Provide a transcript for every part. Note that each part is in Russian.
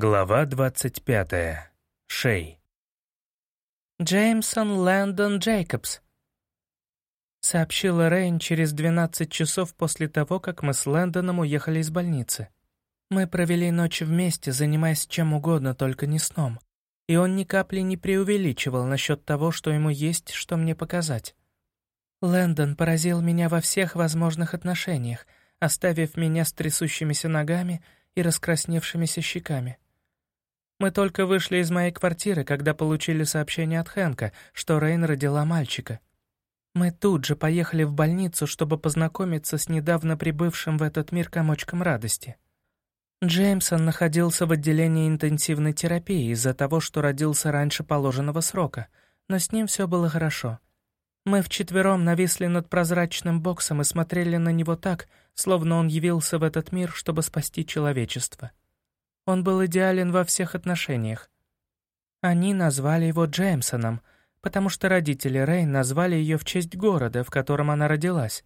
Глава 25. Шей. «Джеймсон Лэндон Джейкобс», — сообщила Рейн через 12 часов после того, как мы с Лэндоном уехали из больницы. Мы провели ночь вместе, занимаясь чем угодно, только не сном, и он ни капли не преувеличивал насчет того, что ему есть, что мне показать. Лэндон поразил меня во всех возможных отношениях, оставив меня с трясущимися ногами и раскрасневшимися щеками. Мы только вышли из моей квартиры, когда получили сообщение от Хэнка, что Рейн родила мальчика. Мы тут же поехали в больницу, чтобы познакомиться с недавно прибывшим в этот мир комочком радости. Джеймсон находился в отделении интенсивной терапии из-за того, что родился раньше положенного срока, но с ним все было хорошо. Мы вчетвером нависли над прозрачным боксом и смотрели на него так, словно он явился в этот мир, чтобы спасти человечество. Он был идеален во всех отношениях. Они назвали его Джеймсоном, потому что родители Рейн назвали ее в честь города, в котором она родилась.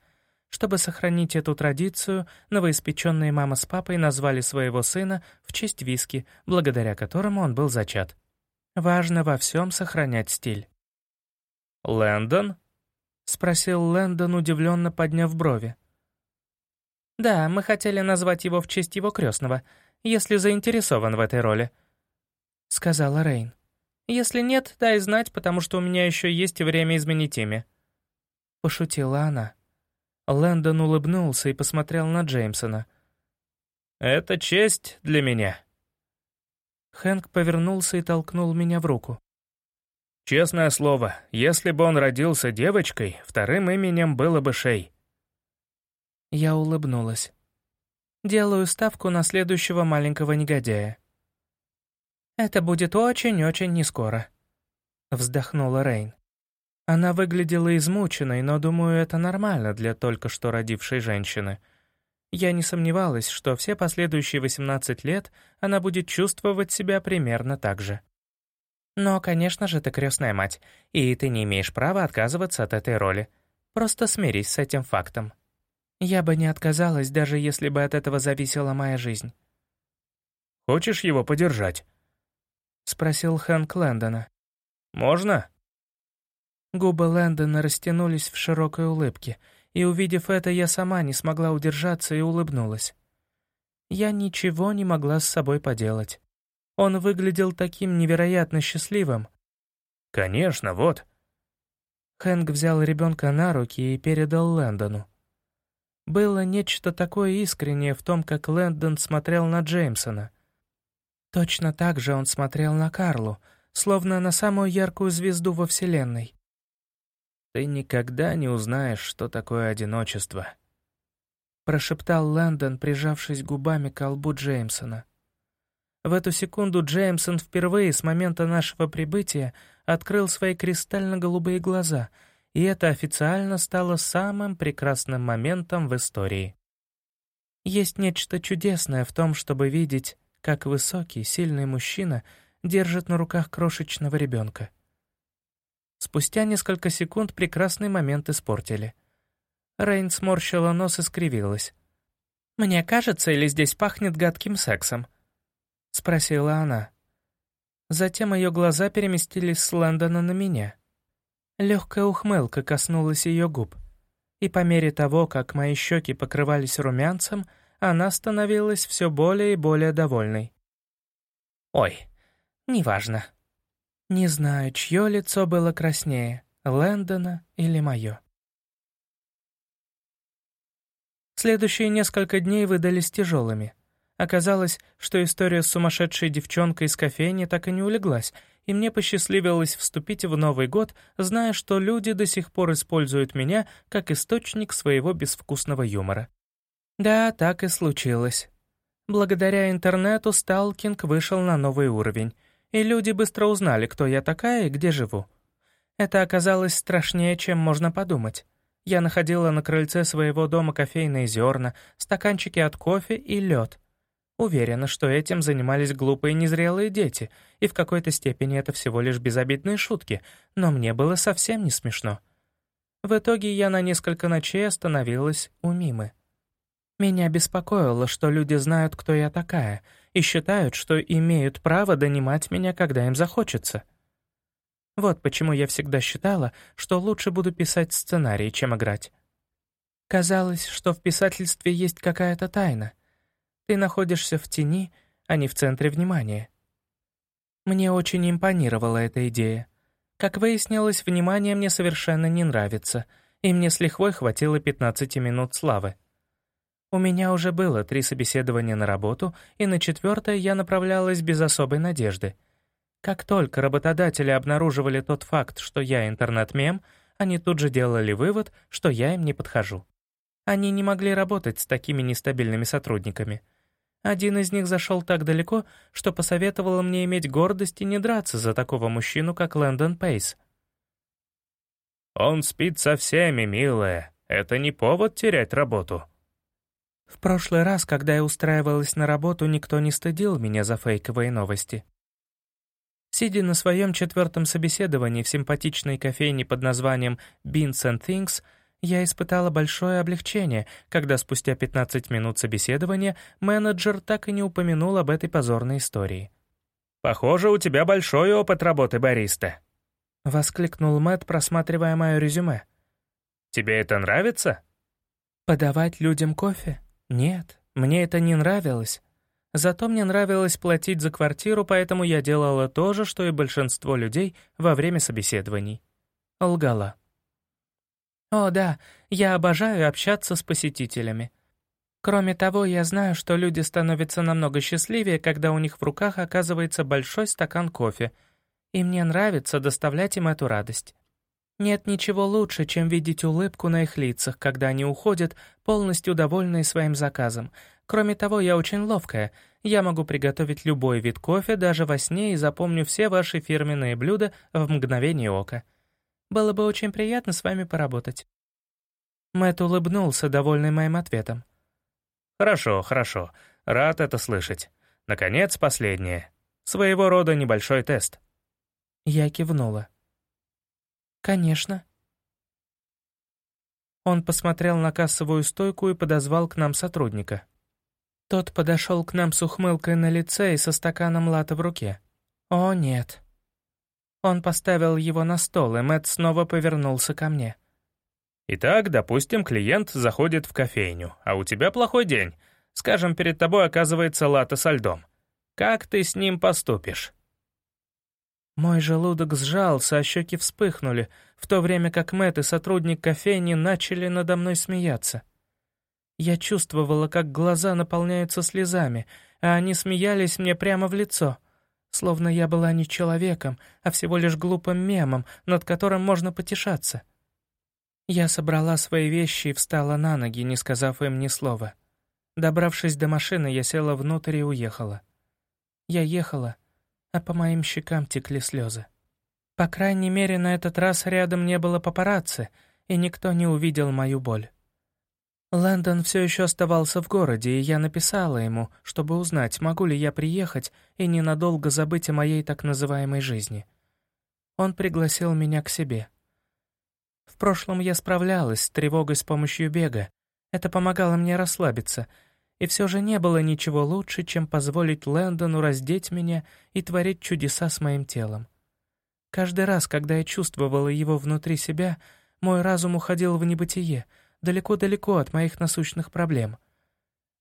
Чтобы сохранить эту традицию, новоиспеченные мама с папой назвали своего сына в честь виски, благодаря которому он был зачат. Важно во всем сохранять стиль. «Лэндон?» — спросил Лэндон, удивленно подняв брови. «Да, мы хотели назвать его в честь его крестного — если заинтересован в этой роли», — сказала Рейн. «Если нет, дай знать, потому что у меня еще есть время изменить имя». Пошутила она. Лэндон улыбнулся и посмотрел на Джеймсона. «Это честь для меня». Хэнк повернулся и толкнул меня в руку. «Честное слово, если бы он родился девочкой, вторым именем было бы Шей». Я улыбнулась. Делаю ставку на следующего маленького негодяя. «Это будет очень-очень нескоро», — вздохнула Рейн. Она выглядела измученной, но, думаю, это нормально для только что родившей женщины. Я не сомневалась, что все последующие 18 лет она будет чувствовать себя примерно так же. Но, конечно же, ты крестная мать, и ты не имеешь права отказываться от этой роли. Просто смирись с этим фактом. Я бы не отказалась, даже если бы от этого зависела моя жизнь. «Хочешь его подержать?» — спросил Хэнк Лэндона. «Можно?» Губы Лэндона растянулись в широкой улыбке, и, увидев это, я сама не смогла удержаться и улыбнулась. Я ничего не могла с собой поделать. Он выглядел таким невероятно счастливым. «Конечно, вот». Хэнк взял ребенка на руки и передал Лэндону. Было нечто такое искреннее в том, как Лэндон смотрел на Джеймсона. Точно так же он смотрел на Карлу, словно на самую яркую звезду во Вселенной. «Ты никогда не узнаешь, что такое одиночество», — прошептал Лэндон, прижавшись губами к колбу Джеймсона. В эту секунду Джеймсон впервые с момента нашего прибытия открыл свои кристально-голубые глаза — и это официально стало самым прекрасным моментом в истории. Есть нечто чудесное в том, чтобы видеть, как высокий, сильный мужчина держит на руках крошечного ребенка. Спустя несколько секунд прекрасный момент испортили. Рейн сморщила нос и скривилась. «Мне кажется, или здесь пахнет гадким сексом?» — спросила она. Затем ее глаза переместились с Лэндона на меня — Легкая ухмылка коснулась ее губ, и по мере того, как мои щеки покрывались румянцем, она становилась все более и более довольной. «Ой, неважно. Не знаю, чье лицо было краснее, Лэндона или мое». Следующие несколько дней выдались тяжелыми. Оказалось, что история с сумасшедшей девчонкой из кофейни так и не улеглась, и мне посчастливилось вступить в Новый год, зная, что люди до сих пор используют меня как источник своего безвкусного юмора. Да, так и случилось. Благодаря интернету сталкинг вышел на новый уровень, и люди быстро узнали, кто я такая и где живу. Это оказалось страшнее, чем можно подумать. Я находила на крыльце своего дома кофейные зерна, стаканчики от кофе и лед, Уверена, что этим занимались глупые незрелые дети, и в какой-то степени это всего лишь безобидные шутки, но мне было совсем не смешно. В итоге я на несколько ночей остановилась у Мимы. Меня беспокоило, что люди знают, кто я такая, и считают, что имеют право донимать меня, когда им захочется. Вот почему я всегда считала, что лучше буду писать сценарий, чем играть. Казалось, что в писательстве есть какая-то тайна. Ты находишься в тени, а не в центре внимания. Мне очень импонировала эта идея. Как выяснилось, внимание мне совершенно не нравится, и мне с лихвой хватило 15 минут славы. У меня уже было три собеседования на работу, и на четвертое я направлялась без особой надежды. Как только работодатели обнаруживали тот факт, что я интернет-мем, они тут же делали вывод, что я им не подхожу. Они не могли работать с такими нестабильными сотрудниками. Один из них зашел так далеко, что посоветовал мне иметь гордость и не драться за такого мужчину, как Лэндон Пейс. «Он спит со всеми, милая. Это не повод терять работу», в прошлый раз, когда я устраивалась на работу, никто не стыдил меня за фейковые новости. Сидя на своем четвертом собеседовании в симпатичной кофейне под названием Beans and Things, я испытала большое облегчение, когда спустя 15 минут собеседования менеджер так и не упомянул об этой позорной истории. «Похоже, у тебя большой опыт работы бариста», — воскликнул Мэтт, просматривая мое резюме. «Тебе это нравится?» «Подавать людям кофе? Нет, мне это не нравилось. Зато мне нравилось платить за квартиру, поэтому я делала то же, что и большинство людей во время собеседований. Лгала. О да, я обожаю общаться с посетителями. Кроме того, я знаю, что люди становятся намного счастливее, когда у них в руках оказывается большой стакан кофе, и мне нравится доставлять им эту радость. Нет ничего лучше, чем видеть улыбку на их лицах, когда они уходят, полностью довольные своим заказом. Кроме того, я очень ловкая. Я могу приготовить любой вид кофе даже во сне и запомню все ваши фирменные блюда в мгновение ока. Было бы очень приятно с вами поработать». Мэтт улыбнулся, довольный моим ответом. «Хорошо, хорошо. Рад это слышать. Наконец, последнее. Своего рода небольшой тест». Я кивнула. «Конечно». Он посмотрел на кассовую стойку и подозвал к нам сотрудника. Тот подошел к нам с ухмылкой на лице и со стаканом лата в руке. «О, нет». Он поставил его на стол, и Мэтт снова повернулся ко мне. «Итак, допустим, клиент заходит в кофейню, а у тебя плохой день. Скажем, перед тобой оказывается лата со льдом. Как ты с ним поступишь?» Мой желудок сжался, а щеки вспыхнули, в то время как Мэтт и сотрудник кофейни начали надо мной смеяться. Я чувствовала, как глаза наполняются слезами, а они смеялись мне прямо в лицо, словно я была не человеком, а всего лишь глупым мемом, над которым можно потешаться. Я собрала свои вещи и встала на ноги, не сказав им ни слова. Добравшись до машины, я села внутрь и уехала. Я ехала, а по моим щекам текли слезы. По крайней мере, на этот раз рядом не было папарацци, и никто не увидел мою боль. Лэндон все еще оставался в городе, и я написала ему, чтобы узнать, могу ли я приехать и ненадолго забыть о моей так называемой жизни. Он пригласил меня к себе. В прошлом я справлялась с тревогой с помощью бега. Это помогало мне расслабиться — и все же не было ничего лучше, чем позволить Лэндону раздеть меня и творить чудеса с моим телом. Каждый раз, когда я чувствовала его внутри себя, мой разум уходил в небытие, далеко-далеко от моих насущных проблем.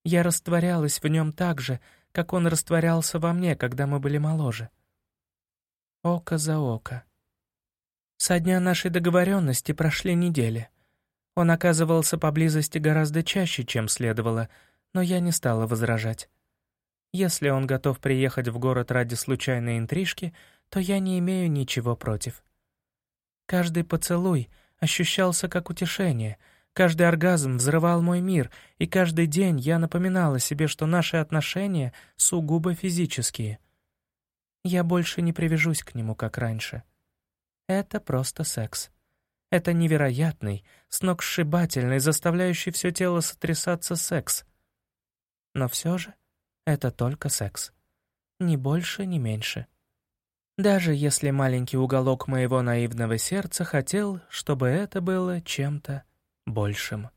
Я растворялась в нем так же, как он растворялся во мне, когда мы были моложе. Око за око. Со дня нашей договоренности прошли недели. Он оказывался поблизости гораздо чаще, чем следовало — но я не стала возражать. Если он готов приехать в город ради случайной интрижки, то я не имею ничего против. Каждый поцелуй ощущался как утешение, каждый оргазм взрывал мой мир, и каждый день я напоминала себе, что наши отношения сугубо физические. Я больше не привяжусь к нему, как раньше. Это просто секс. Это невероятный, сногсшибательный, заставляющий все тело сотрясаться секс — но все же это только секс. Ни больше, ни меньше. Даже если маленький уголок моего наивного сердца хотел, чтобы это было чем-то большим.